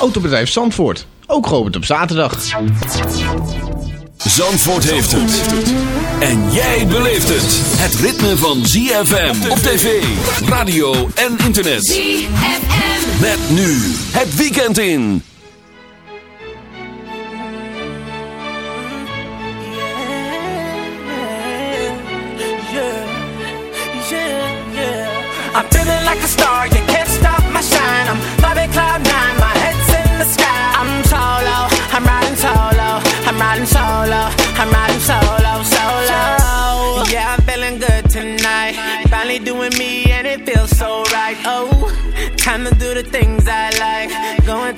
Autobedrijf Zandvoort, ook geopend op zaterdag. Zandvoort heeft het. En jij beleeft het. Het ritme van ZFM op tv, radio en internet. ZFM. Met nu het weekend in. I'm feeling like a star, you can't stop my shine. I'm cloud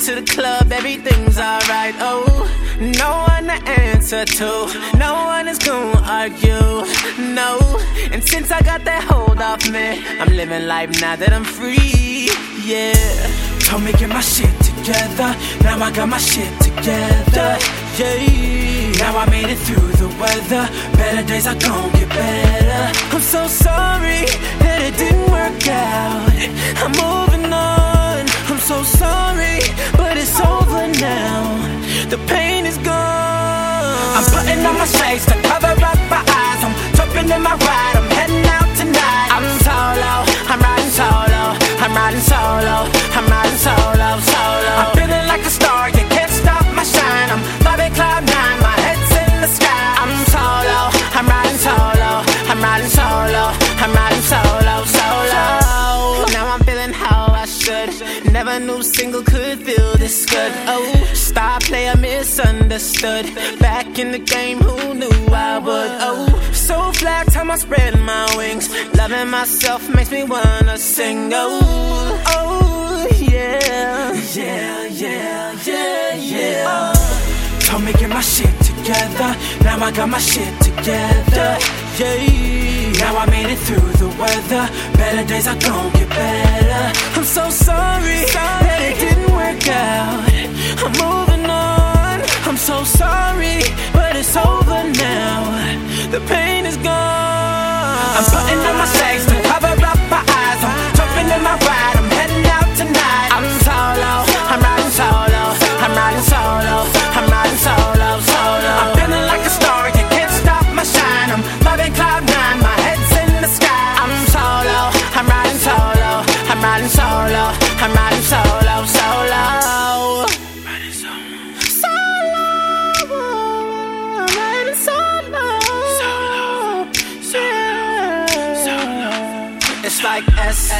to the club, everything's alright. Oh, no one to answer to, no one is gonna argue. No, and since I got that hold off me, I'm living life now that I'm free. Yeah. Told me get my shit together. Now I got my shit together. Yeah. Now I made it through the weather. Better days are gonna get better. I'm so sorry that it didn't work out. I'm. I'm so sorry, but it's over now. The pain is gone. I'm putting on my shades to cover up my eyes. I'm jumping in my ride. I'm heading out tonight. I'm solo. I'm riding solo. I'm riding solo. I'm riding solo, solo. Good. Oh, star player misunderstood. Back in the game, who knew I would? Oh, so flat, time I spread my wings. Loving myself makes me wanna sing. Oh, oh, yeah. Yeah, yeah, yeah, yeah. Told me get my shit together. Now I got my shit together. Yeah. Now I made it through the weather. Better days are gonna get better. I'm so sorry, that it didn't work out. I'm moving on. I'm so sorry, but it's over now. The pain is gone. I'm putting on my shades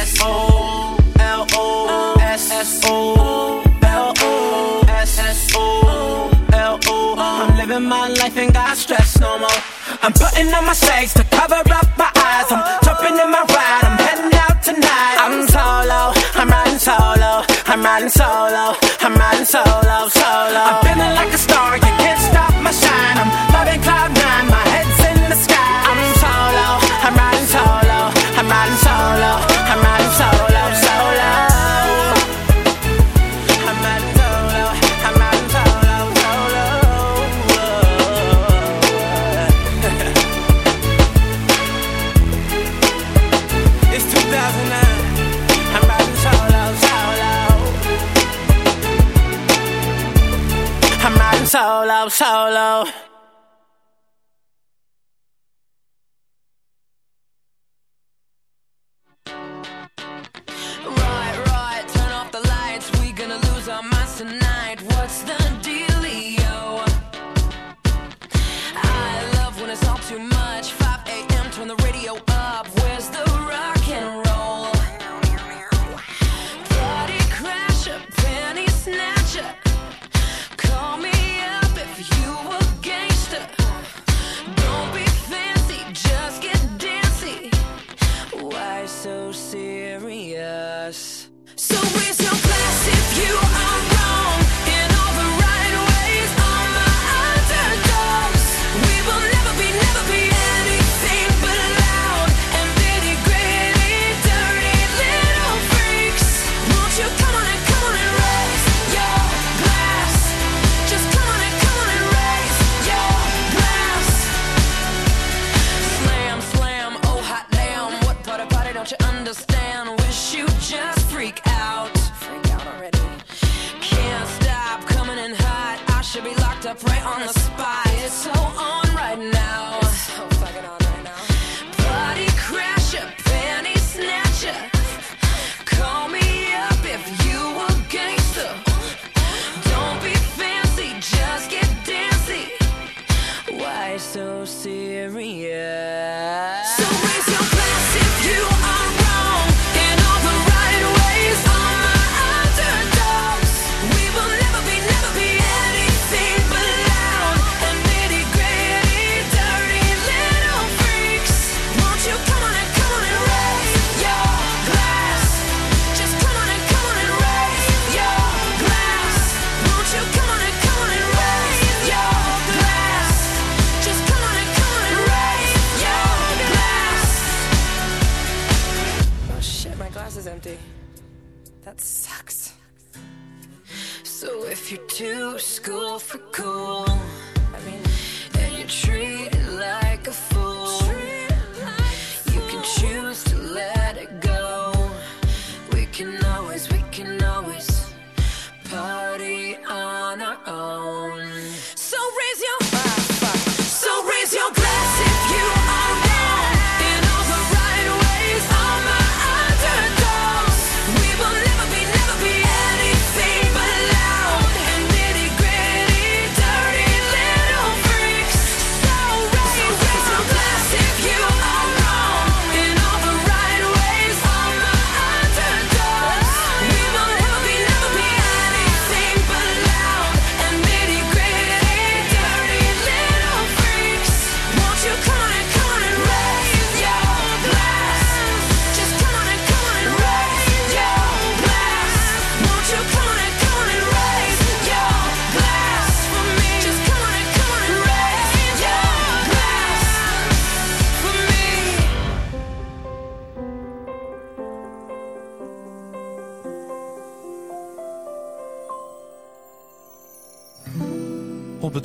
S O L O S S O L O S S O L O. I'm living my life and got stress no more. I'm putting on my shades to cover up my eyes. I'm jumping in my ride. I'm heading out tonight. I'm solo. I'm riding solo. I'm riding solo. I'm riding solo, solo. I'm feeling like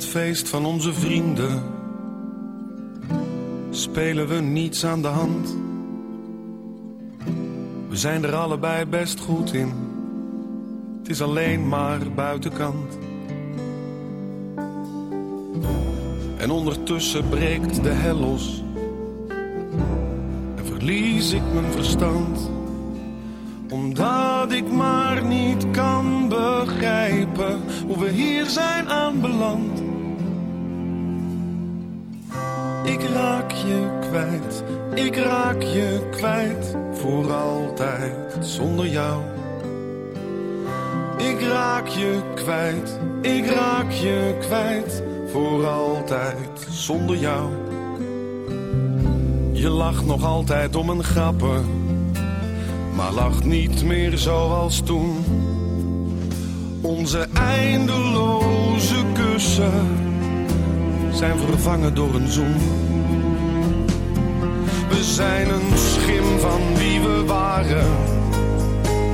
feest van onze vrienden spelen we niets aan de hand. We zijn er allebei best goed in, het is alleen maar buitenkant. En ondertussen breekt de hel los en verlies ik mijn verstand omdat ik maar niet kan begrijpen hoe we hier zijn aanbeland. Ik raak je kwijt, ik raak je kwijt voor altijd zonder jou. Ik raak je kwijt, ik raak je kwijt voor altijd zonder jou. Je lacht nog altijd om een grappen, maar lacht niet meer zoals toen. Onze eindeloze kussen zijn vervangen door een zoen we zijn een schim van wie we waren.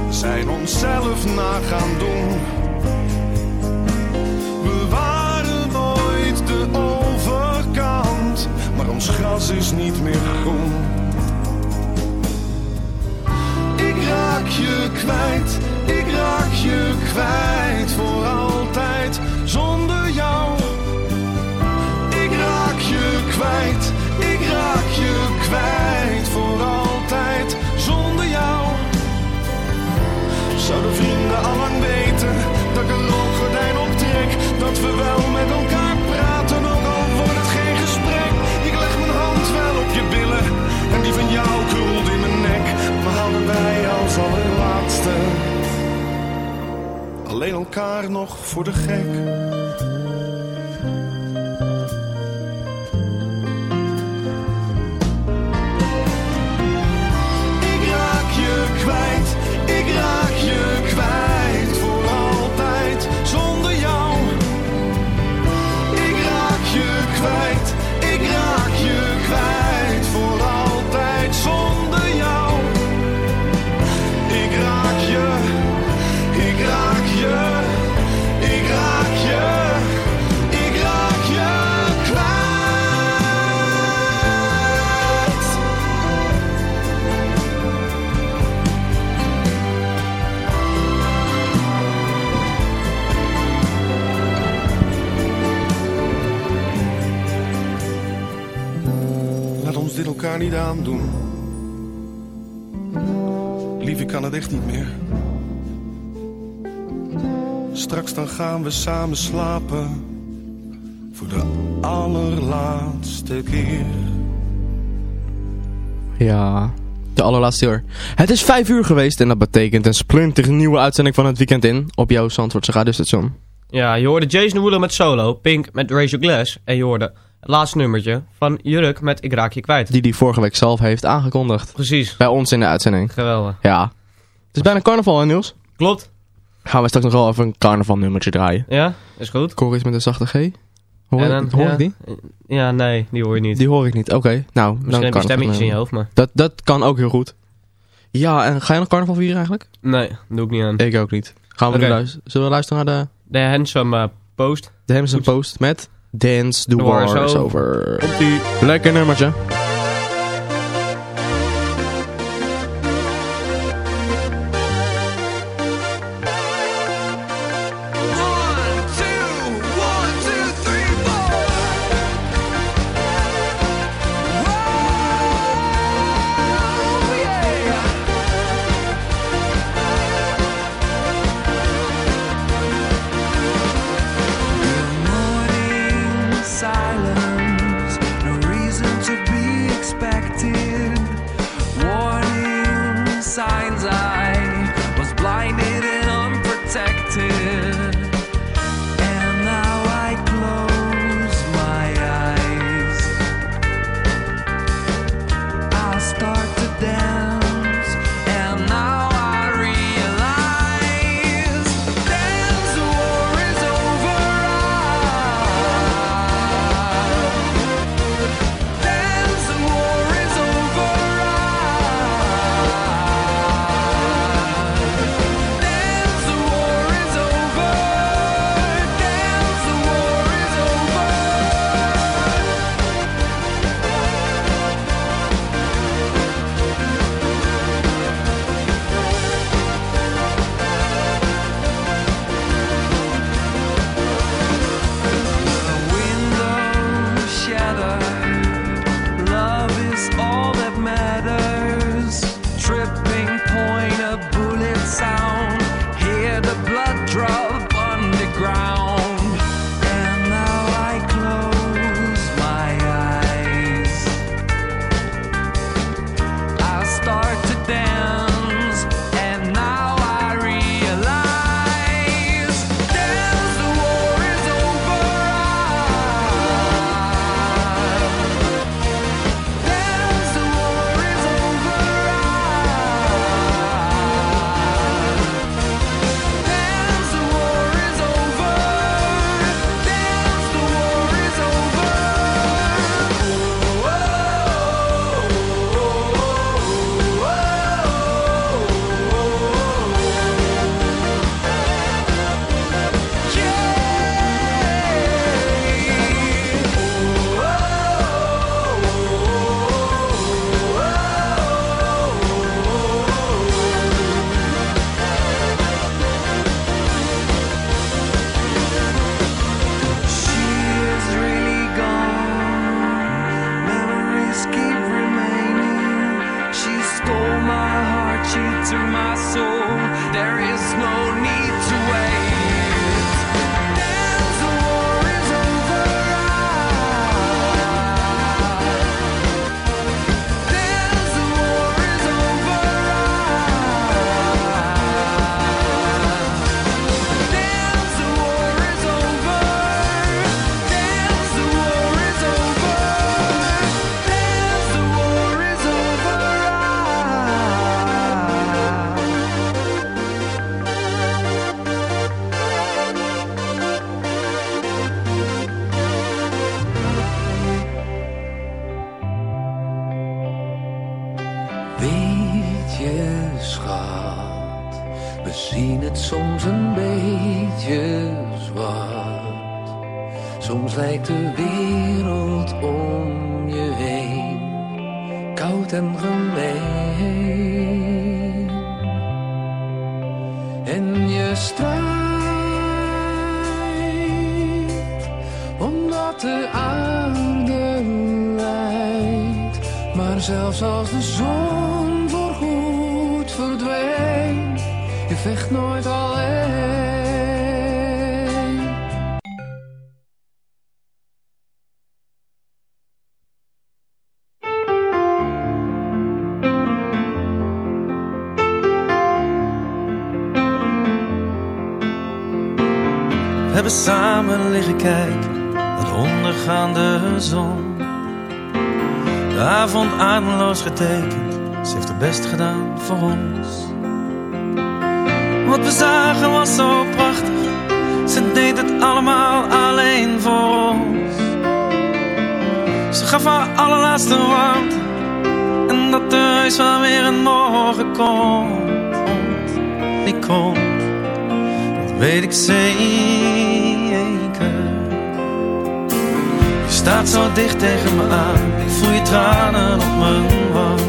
Zijn onszelf na gaan doen. We waren ooit de overkant, maar ons gras is niet meer groen. Ik raak je kwijt, ik raak je kwijt voor altijd zonder jou. Ik raak je kwijt raak je kwijt voor altijd zonder jou. Zouden vrienden allang weten dat ik een gordijn optrek, dat we wel met elkaar praten, ook al wordt het geen gesprek. Ik leg mijn hand wel op je billen en die van jou krult in mijn nek. We hadden wij als allerlaatste alleen elkaar nog voor de gek. Niet aandoen. Lief, ik kan het echt niet meer. Straks dan gaan we samen slapen. Voor de allerlaatste keer. Ja, de allerlaatste uur. Het is vijf uur geweest en dat betekent een splinter nieuwe uitzending van het weekend in op jouw Zandvoortse radiostation. Ja, je hoorde Jason Derulo met Solo, Pink met Raise Your Glass. En je hoorde laatste nummertje van Jurk met Ik Raak Je Kwijt. Die die vorige week zelf heeft aangekondigd. Precies, Bij ons in de uitzending. geweldig. Ja. Het is bijna carnaval hè Niels? Klopt, Gaan we straks nog wel even een carnaval nummertje draaien. ja, is goed. Chorus met een zachte G. Hoor, En ik, dan- hoor ja, ik die? Ja, nee, die hoor je niet. Die hoor ik niet. Oké, nou. Misschien dan heb je stemmetjes in je het. hoofd, maar... Dat, dat kan ook heel goed. Ja, en ga je nog carnaval vieren eigenlijk? Nee, doe ik niet aan. Ik ook niet. Gaan we luisteren? Zullen we luisteren naar de, De Handsome eh, Post. de Hamilton Post met Dance the, The War, War is. Over. Komt-ie. Lekker nummertje. Hebben samen liggen kijken naar de ondergaande zon. De avond ademloos getekend, ze heeft het best gedaan voor ons. Wat we zagen was zo prachtig, ze deed het allemaal alleen voor ons. Ze gaf haar allerlaatste warmte, en dat er wel weer een morgen komt. Die komt, weet ik zeker. Je staat zo dicht tegen me aan, ik voel je tranen op mijn wang.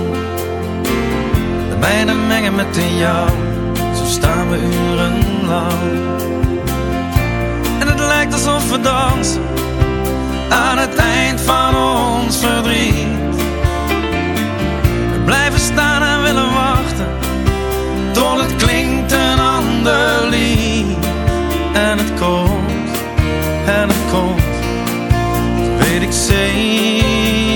De mijne mengen met de jou, zo staan we urenlang. En het lijkt alsof we dansen, aan het eind van ons verdriet. We blijven staan en willen wachten, tot het klinkt een ander lied. En het komt, en het komt weet ik zeker.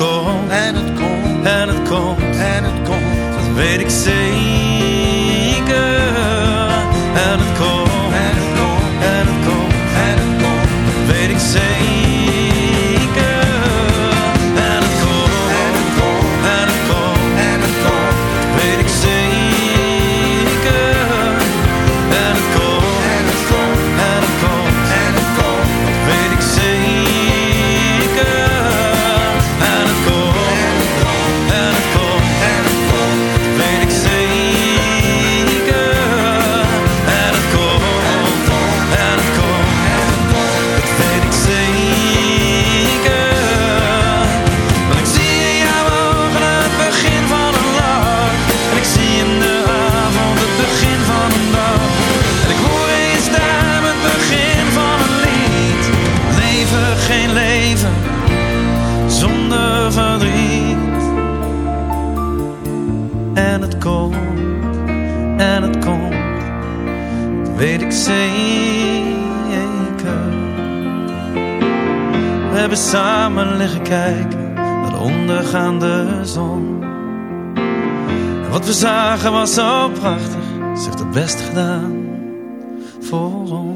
Komt, en het komt, en het komt, en het komt, dat weet ik zeker. Wat we zagen was zo prachtig, ze heeft het best gedaan voor ons.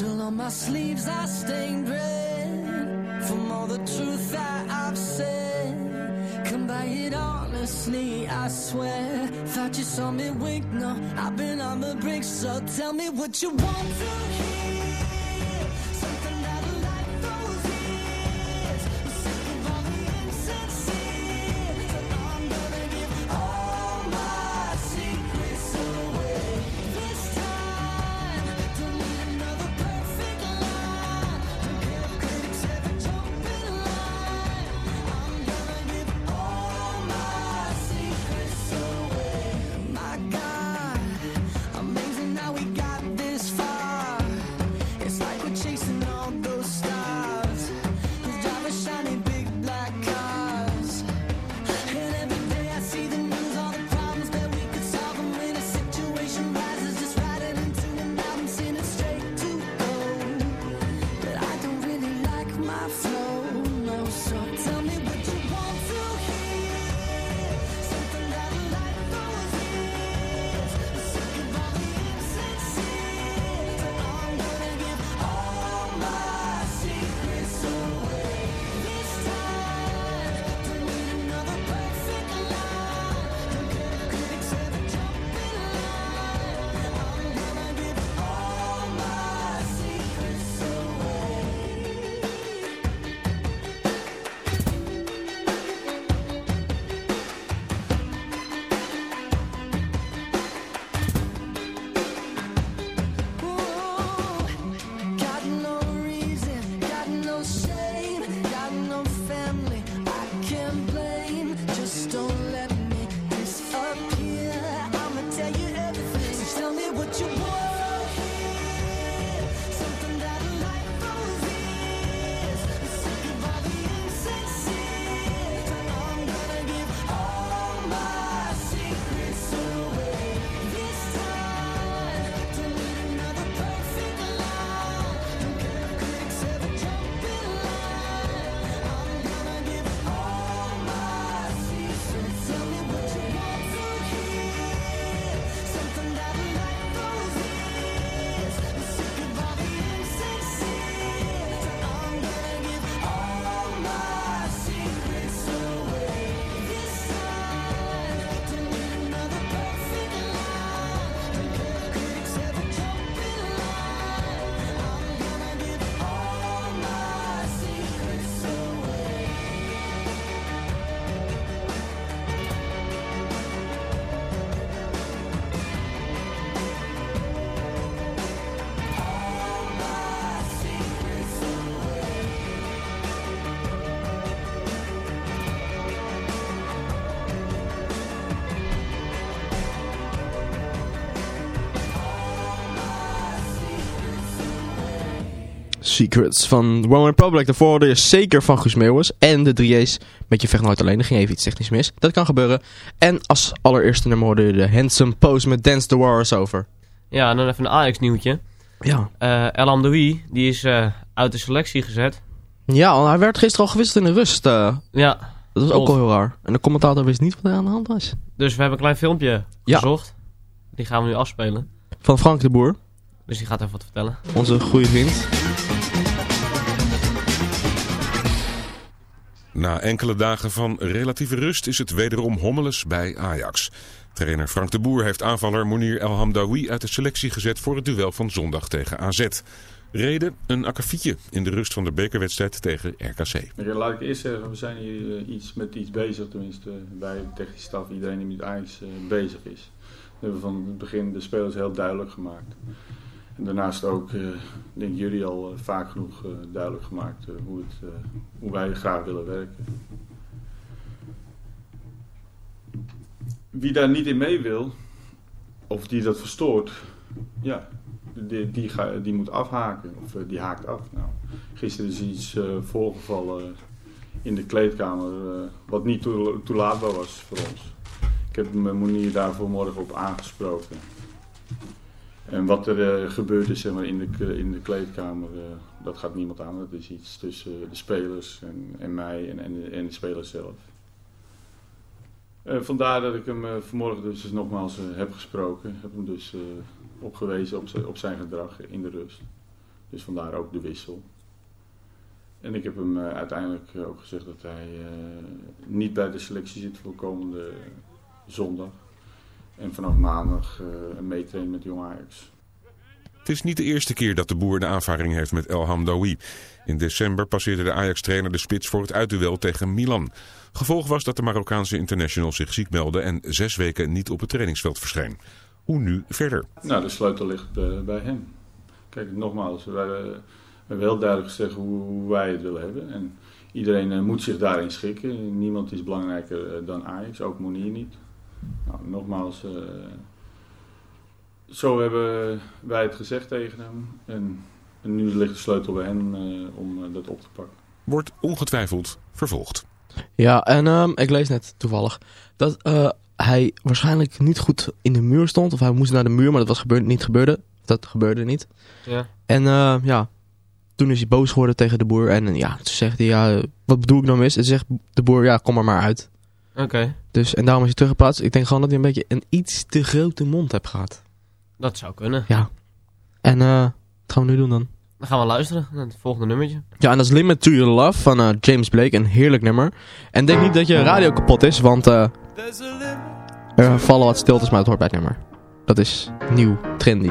Till on my sleeves I stained red. From all the truth that I've said. Come by it honestly, I swear. Thought you saw me wink, no. I've been on the brink, so tell me what you want to hear. Secrets van One Republic. Daarvoor hoorde je zeker van Guus Meeuwis. En de 3A's met Je Vecht Nooit Alleen. Er ging even iets technisch mis. Dat kan gebeuren. En als allereerste nummer hoorde je de Handsome Pose met Dance the War is Over. Ja, en dan even een Ajax nieuwtje. Ja. Eh El Amdoui, die is eh, uit de selectie gezet. Ja, hij werd gisteren al gewisseld in de rust. eh. Ja. dat was ook al heel raar. En de commentator wist niet wat er aan de hand was. Dus we hebben een klein filmpje Ja. gezocht. Die gaan we nu afspelen. Van Frank de Boer, Dus die gaat even wat vertellen. onze goede vriend. Na enkele dagen van relatieve rust is het wederom hommeles bij Ajax. Trainer Frank de Boer heeft aanvaller Monir El Hamdawi uit de selectie gezet voor het duel van zondag tegen AZ. Reden een akkefietje in de rust van de bekerwedstrijd tegen RKC. Laat ik eerst zeggen, we zijn hier eh, iets met iets bezig, tenminste bij de technische staf, iedereen die met Ajax eh, bezig is. Dat hebben we van het begin de spelers heel duidelijk gemaakt. Daarnaast ook, eh denk jullie al eh, vaak genoeg eh, duidelijk gemaakt hoe, het, hoe wij graag willen werken. Wie daar niet in mee wil, of die dat verstoort, ja, die, die, die moet afhaken. Of die haakt af. Nou, gisteren is iets voorgevallen in de kleedkamer wat niet toe- toelaatbaar was voor ons. Ik heb mijn Monier daar vanmorgen op aangesproken. En wat er eh, gebeurd is zeg maar, in, de, in de kleedkamer, eh, dat gaat niemand aan. Dat is iets tussen de spelers en, en mij en, en, de, en de spelers zelf. Eh, vandaar dat ik hem vanmorgen dus nogmaals eh, heb gesproken. Heb hem dus opgewezen op, zijn- op zijn gedrag in de rust. Dus vandaar ook de wissel. En ik heb hem uiteindelijk ook gezegd dat hij niet bij de selectie zit voor komende zondag. En vanaf maandag eh meetraint met Jong Ajax. Het is niet de eerste keer dat de boer een aanvaring heeft met El Hamdawi. In december passeerde de Ajax-trainer de spits voor het uitduel tegen Milan. Gevolg was dat de Marokkaanse international zich ziek meldde en zes weken niet op het trainingsveld verscheen. Hoe nu verder? Nou, de sleutel ligt eh, bij hem. Kijk, nogmaals, wij we hebben heel duidelijk gezegd hoe, hoe wij het willen hebben. En iedereen eh, moet zich daarin schikken. Niemand is belangrijker dan Ajax, ook Monier niet. Nou, nogmaals, eh, zo hebben wij het gezegd tegen hem. En, en nu ligt de sleutel bij hem eh, om eh, dat op te pakken. Wordt ongetwijfeld vervolgd. Ja, en ehm, ik lees net toevallig dat eh, hij waarschijnlijk niet goed in de muur stond. Of hij moest naar de muur, maar dat was gebeurd, niet gebeurde. Dat gebeurde niet. Ja. En eh, ja, toen is hij boos geworden tegen de boer. En ja, toen zegt hij, ja, wat bedoel ik nou mis? En zegt de boer, ja, kom er maar uit. Oké. Dus, en daarom is hij teruggeplaatst. Ik denk gewoon dat hij een beetje een iets te grote mond heeft gehad. Dat zou kunnen. Ja. En eh, wat gaan we nu doen dan? Dan gaan we luisteren naar het volgende nummertje. Ja, en dat is Limit to Your Love van eh, James Blake. Een heerlijk nummer. En denk niet dat je radio kapot is, want eh, er vallen wat stiltes, maar het hoort bij het nummer. Dat is nieuw, trendy.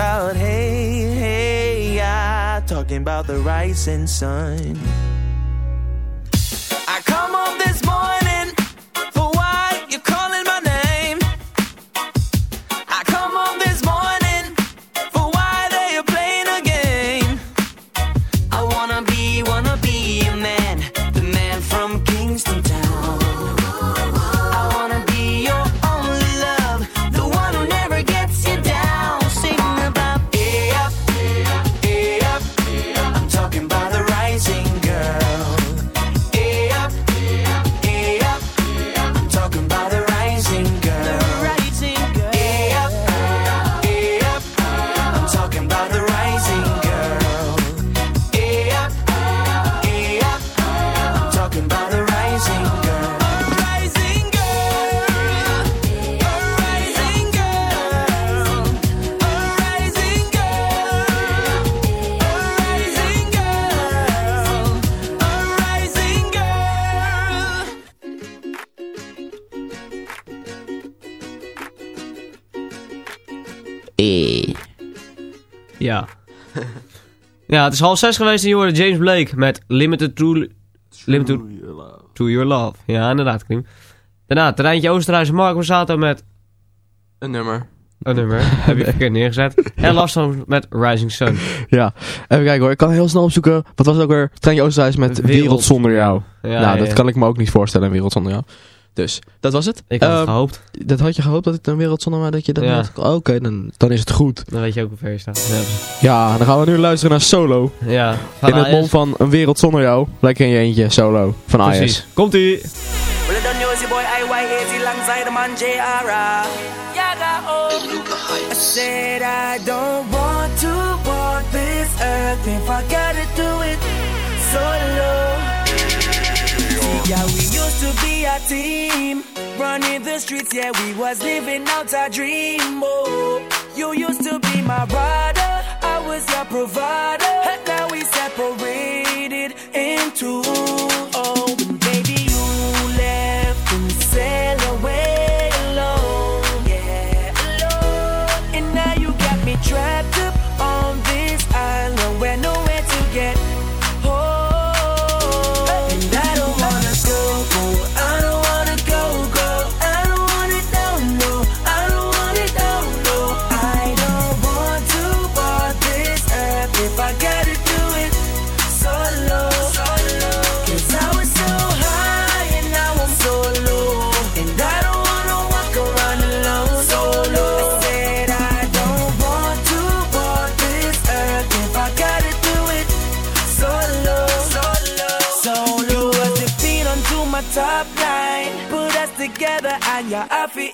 about hey, hey, yeah, talking about the rising sun. Ja, het is half zes geweest en je hoorde James Blake met Limited to limited To Your Love. Ja, inderdaad, Klim. Daarna terreintje Oostenrijkse Mark Borsato met... Een nummer. Een nummer. Heb je verkeerd neergezet. En last van met Rising Sun. ja. Even kijken hoor. Ik kan heel snel opzoeken. Wat was het ook weer? Treintje Oostenrijks met Wereld, zonder jou. Ja, nou, dat kan ik me ook niet voorstellen. Wereld zonder jou. Dus, dat was het. Ik had het ehm, gehoopt. Dat had je gehoopt dat het een wereld zonder mij dat je dat ja. Oké, dan, dan is het goed. Dan weet je ook hoe ver je staat. Ja. dan gaan we nu luisteren naar Solo. Ja. In het mond van Een Wereld Zonder Jou. Lekker in je eentje, Solo. Van Precies. Komt-ie! I said I don't want to this earth if I it solo. Yeah, we used to be a team, running the streets. Yeah, we was living out our dream. Oh, you used to be my rider, I was your provider. Now we separated into.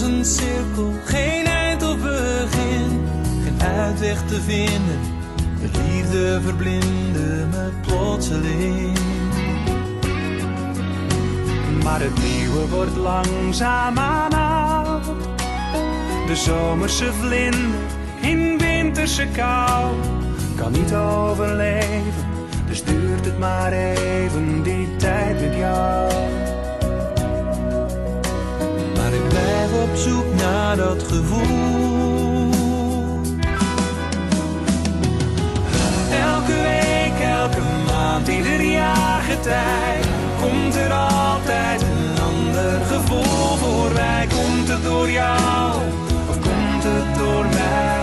Een cirkel, geen eind of begin. Geen uitweg te vinden, de liefde verblindde me plotseling. Maar het nieuwe wordt langzaamaan oud. De zomerse vlinder in winterse kou kan niet overleven. Dus duurt het maar even die tijd met jou. Blijf op zoek naar dat gevoel. Elke week, elke maand, ieder jaar getij. Komt er altijd een ander gevoel voorbij. Komt het door jou of komt het door mij?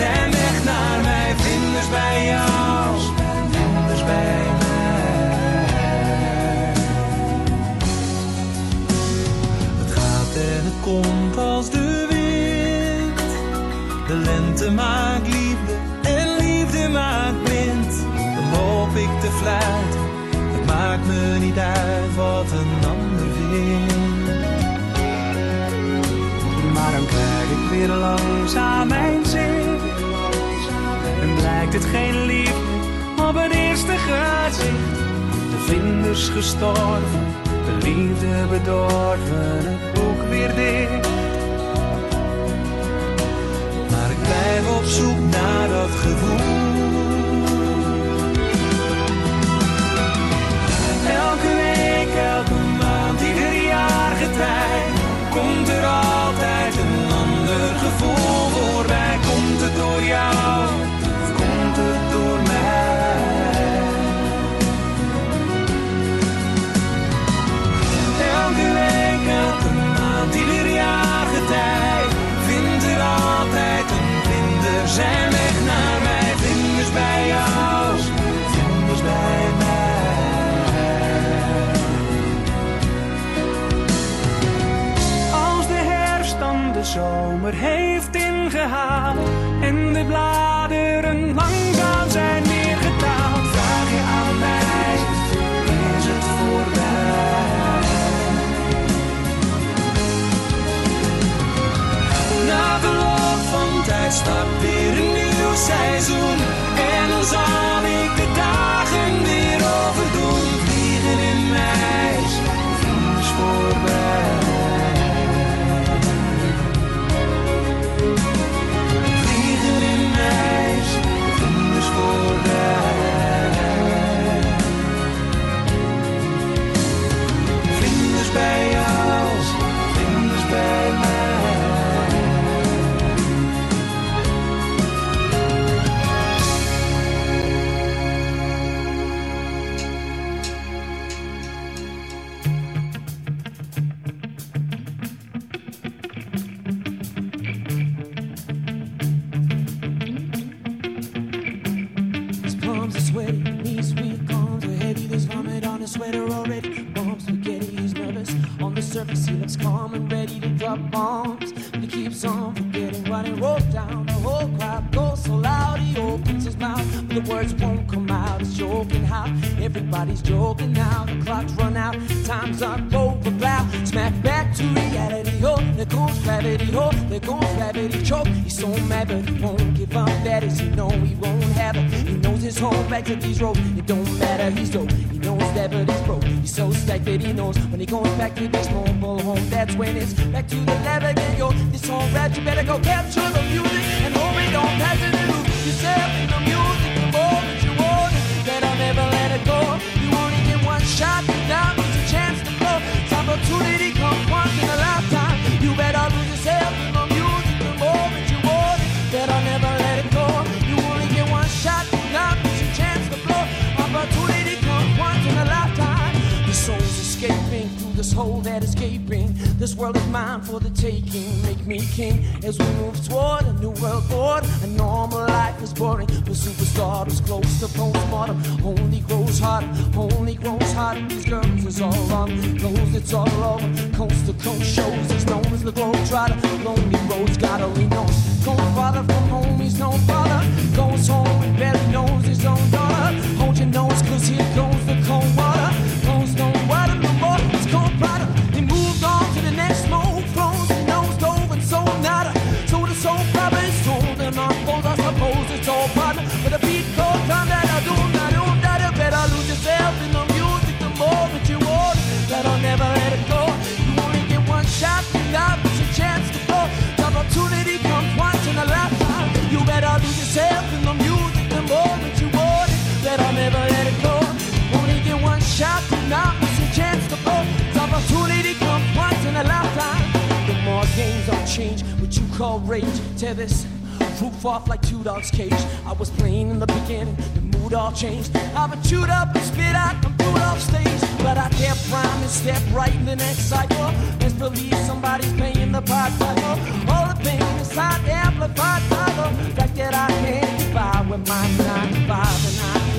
Zijn weg naar mij. Vlinders bij jou, vlinders bij mij. Het gaat en het komt als de wind. De lente maakt liefde en liefde maakt blind. Dan loop ik te fluiten, het maakt me niet uit wat een ander vindt. Maar dan krijg ik weer langzaam mijn het geen liefde op het eerste gezicht. De vlinders gestorven, de liefde bedorven, het boek weer dicht. Maar ik blijf op zoek naar dat gevoel. Zomer heeft ingehaald en de bladeren langzaam zijn neergetaald, vraag je aan mij, is het voorbij? Na verloop van tijd start weer een nieuw seizoen en dan zal surface, he looks calm and ready to drop bombs. But he keeps on forgetting what he wrote down. The whole crowd goes so loud, he opens his mouth, but the words won't come out. He's joking how everybody's joking now. The clock's run out, time's up, over bow. Smack back to oh, there goes gravity, oh, there goes gravity, choke. He's so mad, but he won't give up. That is, he know he won't have it. He knows his whole back to these. It don't matter, he's dope. He knows that, but he's broke. He's so stacked that he knows when he goes back to this mobile home. That's when it's back to the lab again, yo. This whole rap, you better go capture the music and hope it don't pass it and lose yourself in the music. Hole that is gaping. This world is mine for the taking. Make me king as we move toward a new world order. A normal life is boring, but superstar is close to postmortem. Only grows harder, only grows harder. These girls is all wrong, knows it's all over. Coast to coast shows is known as the globe trotter. Lonely roads gotta lean on. Going farther from home, he's no father. Goes home and barely knows his own daughter. Hold your nose, cause here goes the cold water. Never let it go. Only get one shot, now is a chance to go. The opportunity comes once in a lifetime. The more games don't change, what you call rage. Tear this roof off like two dogs' cage. I was playing in the beginning, the mood all changed. I've been chewed up and spit out and threw off stage. But I can't rhyme and step right in the next cycle. Let's believe somebody's paying the pipe cycle. All the pain inside amplified by the fact that I can't get by with my 9 to 5 and I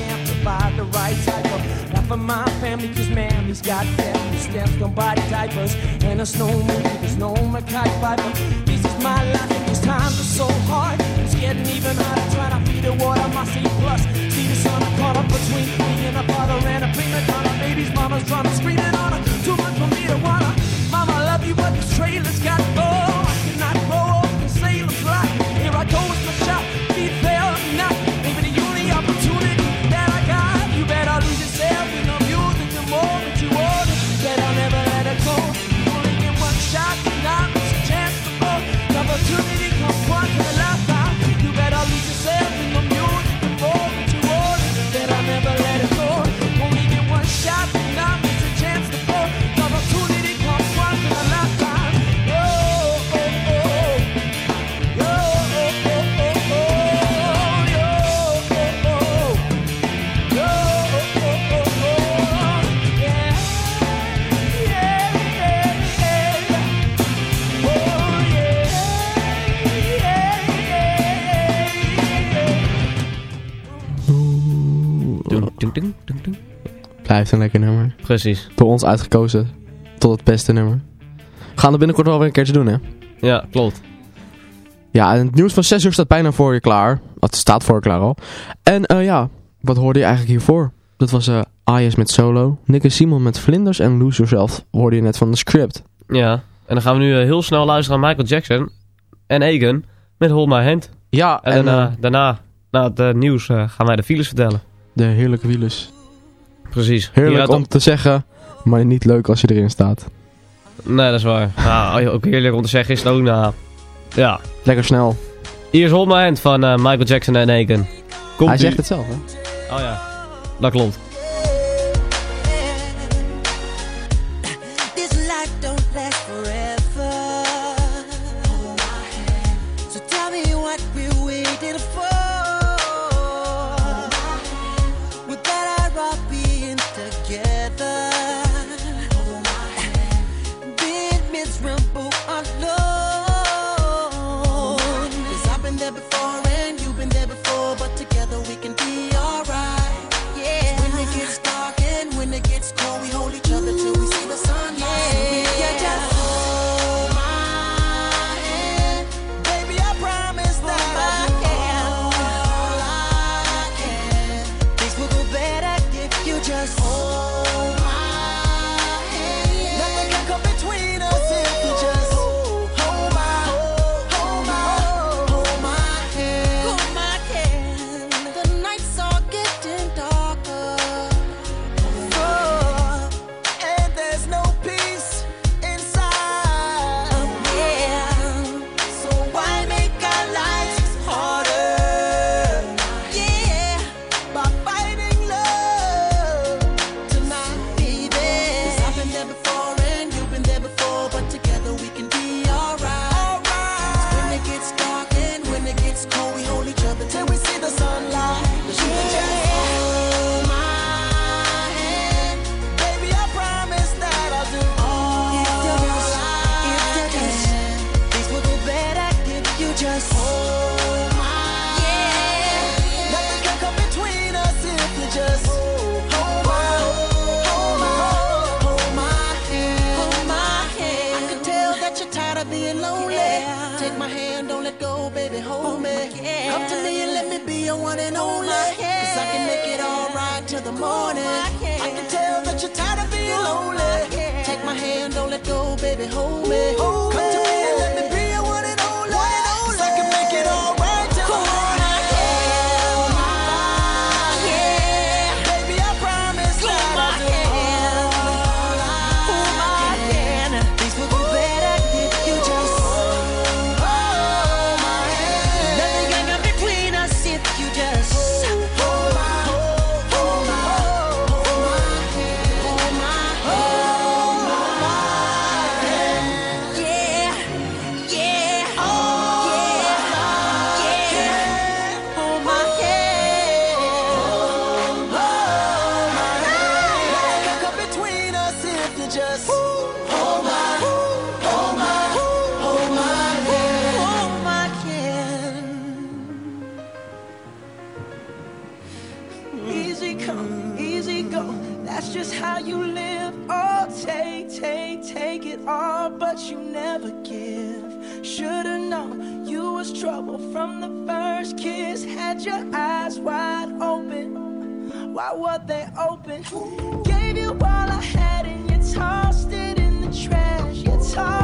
provide the right type of not for my family, cause man, he's got family stamps, no body diapers, and a snow movie, there's no Mackay Piper. This is my life, and these times are so hard. It's getting even harder trying to feed the water, my C plus. See the sun caught up between me and a father and a prima donna. Baby's mama's drama screaming on her, Blijft een lekker nummer. Precies. Door ons uitgekozen tot het beste nummer. We gaan het binnenkort wel weer een keertje doen, hè? Ja, klopt. Ja, en het nieuws van 6 uur staat bijna voor je klaar. Het staat voor je klaar al. En eh, ja, wat hoorde je eigenlijk hiervoor? Dat was eh Ayes met Solo. Nick en Simon met Vlinders. En Lose Yourself hoorde je net van de script. Ja, en dan gaan we nu eh, heel snel luisteren naar Michael Jackson en Egan met Hold My Hand. Ja, en, en, daarna, eh, daarna, na het nieuws, gaan wij de files vertellen. De heerlijke wielers. Precies. Heerlijk om te zeggen, maar niet leuk als je erin staat. Nee, dat is waar. nou, ook heerlijk om te zeggen is het ook, nou, ja. Lekker snel. Hier is Hold My Hand van eh, Michael Jackson en. Komt Hij zegt het zelf, hè? Oh ja, dat klopt. but you never give. Should've known you was trouble from the first kiss. Had your eyes wide open, why were they open? Gave you all I had and you tossed it in the trash. You tossed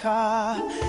car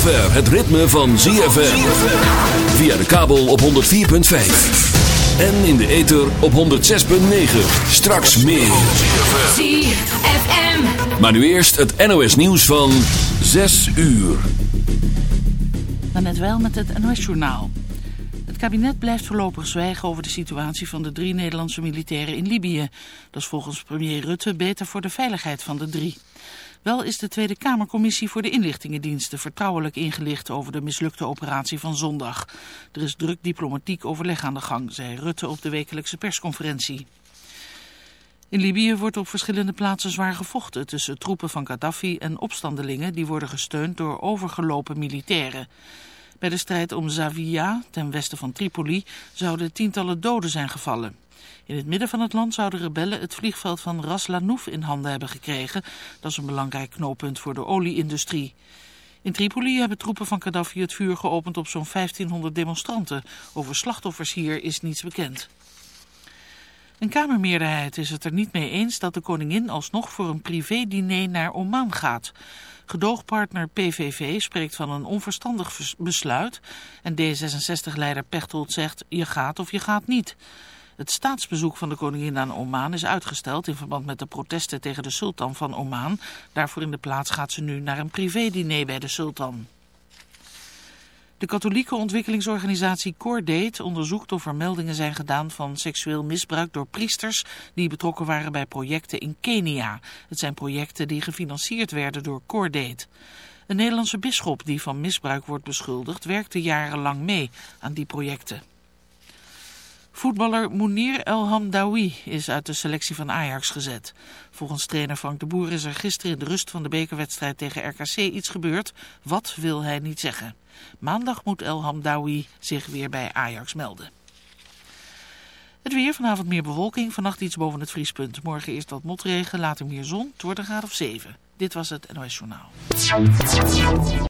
zover het ritme van ZFM. Via de kabel op 104.5. En in de ether op 106.9. Straks meer. ZFM. Maar nu eerst het NOS nieuws van 6 uur. Dan net wel met het NOS-journaal. Het kabinet blijft voorlopig zwijgen over de situatie van de drie Nederlandse militairen in Libië. Dat is volgens premier Rutte beter voor de veiligheid van de drie. Wel is de Tweede Kamercommissie voor de inlichtingendiensten vertrouwelijk ingelicht over de mislukte operatie van zondag. Er is druk diplomatiek overleg aan de gang, zei Rutte op de wekelijkse persconferentie. In Libië wordt op verschillende plaatsen zwaar gevochten tussen troepen van Gaddafi en opstandelingen die worden gesteund door overgelopen militairen. Bij de strijd om Zawiya, ten westen van Tripoli, zouden tientallen doden zijn gevallen. In het midden van het land zouden rebellen het vliegveld van Ras Lanouf in handen hebben gekregen. Dat is een belangrijk knooppunt voor de olieindustrie. In Tripoli hebben troepen van Gaddafi het vuur geopend op zo'n 1500 demonstranten. Over slachtoffers hier is niets bekend. Een kamermeerderheid is het er niet mee eens dat de koningin alsnog voor een privé-diner naar Oman gaat. Gedoogpartner PVV spreekt van een onverstandig vers- besluit en D66-leider Pechtold zegt je gaat of je gaat niet. Het staatsbezoek van de koningin aan Oman is uitgesteld in verband met de protesten tegen de sultan van Oman. Daarvoor in de plaats gaat ze nu naar een privé-diner bij de sultan. De katholieke ontwikkelingsorganisatie Cordate onderzoekt of er meldingen zijn gedaan van seksueel misbruik door priesters die betrokken waren bij projecten in Kenia. Het zijn projecten die gefinancierd werden door Cordate. Een Nederlandse bisschop die van misbruik wordt beschuldigd werkte jarenlang mee aan die projecten. Voetballer Mounir El Hamdawi is uit de selectie van Ajax gezet. Volgens trainer Frank de Boer is er gisteren in de rust van de bekerwedstrijd tegen RKC iets gebeurd. Wat wil hij niet zeggen. Maandag moet El Hamdawi zich weer bij Ajax melden. Het weer, vanavond meer bewolking, vannacht iets boven het vriespunt. Morgen eerst wat motregen, later meer zon, het wordt een graad of 7. Dit was het NOS Journaal.